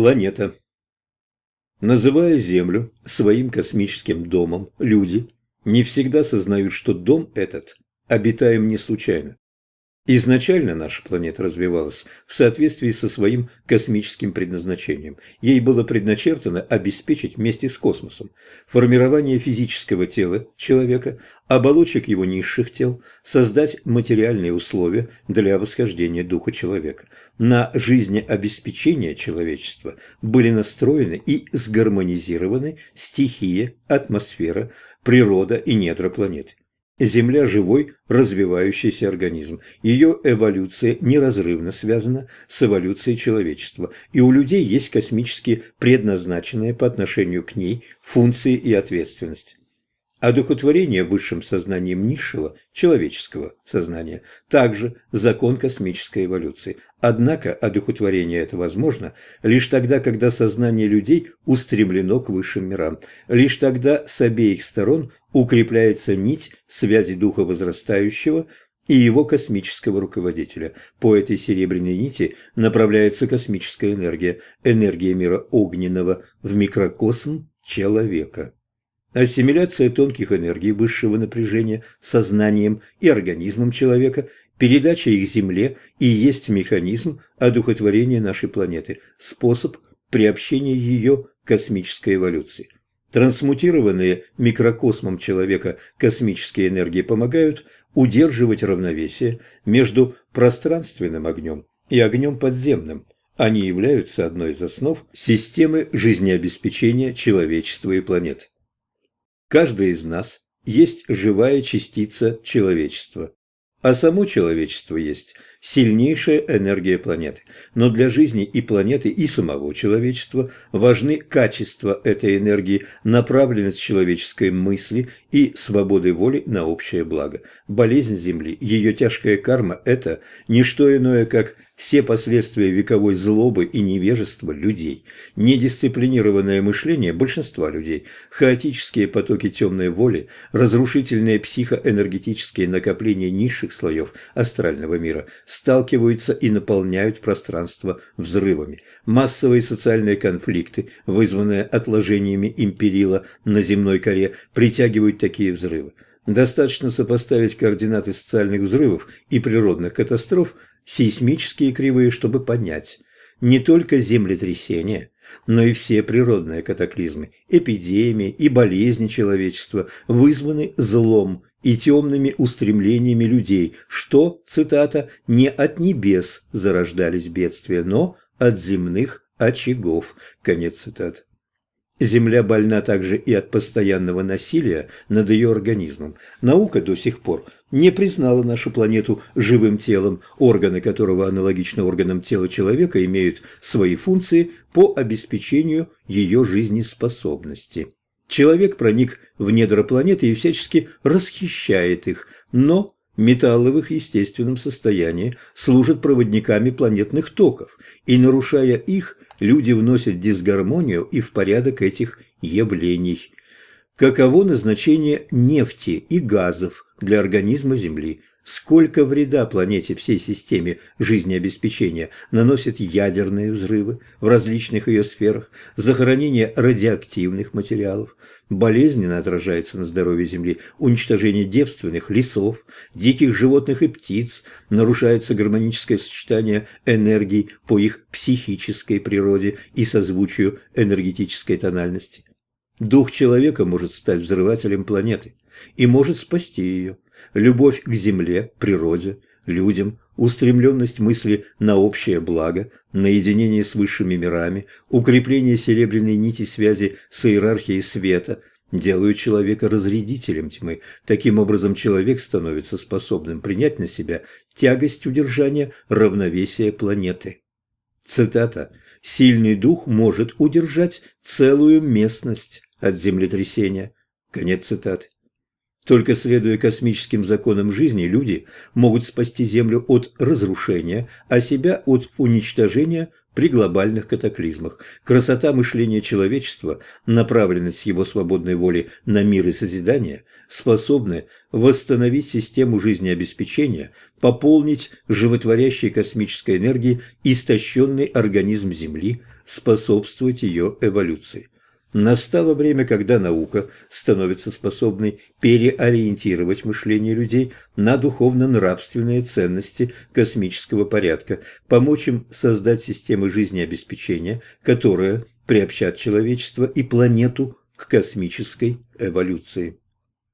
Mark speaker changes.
Speaker 1: Планета. Называя Землю своим космическим домом, люди не всегда сознают, что дом этот обитаем не случайно. Изначально наша планета развивалась в соответствии со своим космическим предназначением. Ей было предначертано обеспечить вместе с космосом формирование физического тела человека, оболочек его низших тел, создать материальные условия для восхождения духа человека. На жизнеобеспечение человечества были настроены и сгармонизированы стихия, атмосфера, природа и недра планеты. Земля – живой, развивающийся организм. Ее эволюция неразрывно связана с эволюцией человечества, и у людей есть космически предназначенные по отношению к ней функции и ответственность. Одухотворение высшим сознанием низшего, человеческого сознания, также закон космической эволюции. Однако одухотворение это возможно лишь тогда, когда сознание людей устремлено к высшим мирам. Лишь тогда с обеих сторон укрепляется нить связи духа возрастающего и его космического руководителя. По этой серебряной нити направляется космическая энергия, энергия мира огненного в микрокосм человека. Ассимиляция тонких энергий высшего напряжения сознанием и организмом человека, передача их Земле и есть механизм одухотворения нашей планеты, способ приобщения ее к космической эволюции. Трансмутированные микрокосмом человека космические энергии помогают удерживать равновесие между пространственным огнем и огнем подземным. Они являются одной из основ системы жизнеобеспечения человечества и планеты. Каждый из нас есть живая частица человечества, а само человечество есть сильнейшая энергия планеты. Но для жизни и планеты, и самого человечества важны качества этой энергии, направленность человеческой мысли и свободы воли на общее благо. Болезнь Земли, ее тяжкая карма – это не что иное, как все последствия вековой злобы и невежества людей, недисциплинированное мышление большинства людей, хаотические потоки темной воли, разрушительные психоэнергетические накопления низших слоев астрального мира сталкиваются и наполняют пространство взрывами. Массовые социальные конфликты, вызванные отложениями империла на земной коре, притягивают такие взрывы. Достаточно сопоставить координаты социальных взрывов и природных катастроф – сейсмические кривые, чтобы понять, не только землетрясения, но и все природные катаклизмы, эпидемии и болезни человечества вызваны злом и темными устремлениями людей, что, цитата, «не от небес зарождались бедствия, но от земных очагов», конец цитаты. Земля больна также и от постоянного насилия над ее организмом. Наука до сих пор не признала нашу планету живым телом, органы которого аналогично органам тела человека имеют свои функции по обеспечению ее жизнеспособности. Человек проник в недра планеты и всячески расхищает их, но металлы в их естественном состоянии служат проводниками планетных токов, и, нарушая их, люди вносят дисгармонию и в порядок этих явлений. Каково назначение нефти и газов для организма Земли? Сколько вреда планете всей системе жизнеобеспечения наносят ядерные взрывы в различных ее сферах, захоронение радиоактивных материалов, болезненно отражается на здоровье Земли уничтожение девственных лесов, диких животных и птиц, нарушается гармоническое сочетание энергий по их психической природе и созвучию энергетической тональности. Дух человека может стать взрывателем планеты и может спасти ее – любовь к земле, природе, людям, устремленность мысли на общее благо, на единение с высшими мирами, укрепление серебряной нити связи с иерархией света делают человека разрядителем тьмы. Таким образом, человек становится способным принять на себя тягость удержания равновесия планеты. Цитата. «Сильный дух может удержать целую местность от землетрясения». Конец цитаты. Только следуя космическим законам жизни, люди могут спасти Землю от разрушения, а себя от уничтожения при глобальных катаклизмах. Красота мышления человечества, направленность его свободной воли на мир и созидание, способны восстановить систему жизнеобеспечения, пополнить животворящей космической энергией истощенный организм Земли, способствовать ее эволюции. Настало время, когда наука становится способной переориентировать мышление людей на духовно-нравственные ценности космического порядка, помочь им создать системы жизнеобеспечения, которые приобщат человечество и планету к космической эволюции.